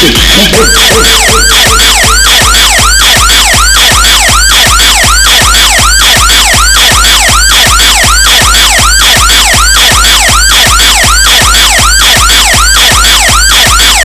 Wait, wait, wait.